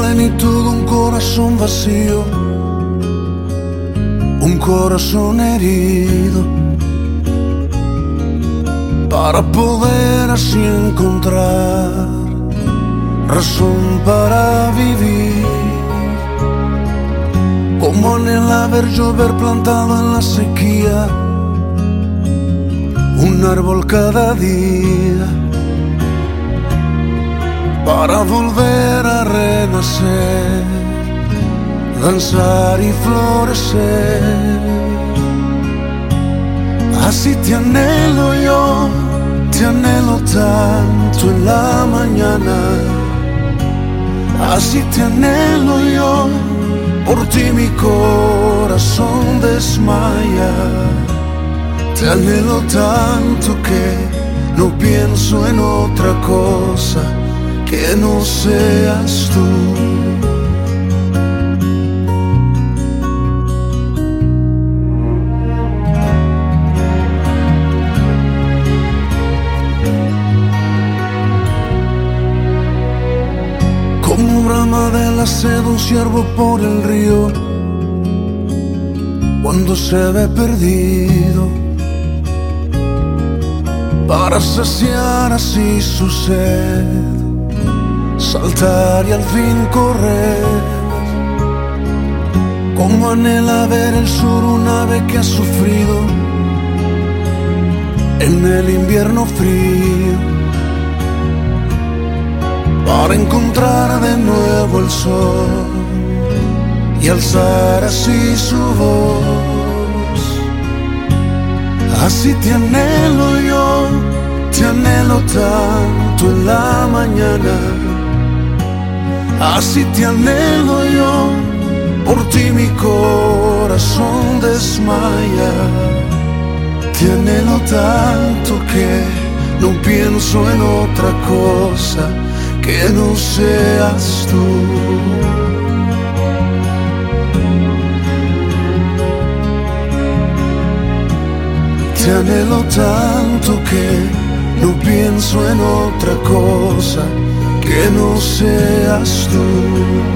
plenitud un corazón vacío, un corazón herido, para poder así encontrar razón para vivir, como en el haber llover plantado en la sequía, un árbol cada día. Para volver a renacer, danzar y florecer. Así te anhelo yo, te anhelo tanto en la mañana. Así te anhelo yo, por ti mi corazón desmaya. Te anhelo tanto que no pienso en otra cosa que no seas tú. Como brama de la sed un ciervo por el río, cuando se ve perdido, para saciar así su sed saltar y al fin correr. Como anhela ver el sur un ave que ha sufrido en el invierno frío. Para encontrar de nuevo el sol y alzar así su voz. Así te anhelo yo, te anhelo tanto en la mañana Así te anhelo yo, por ti mi corazón desmaya. Te anhelo tanto que no pienso en otra cosa que no seas tú. Te anhelo tanto que Θα σε ασκούς.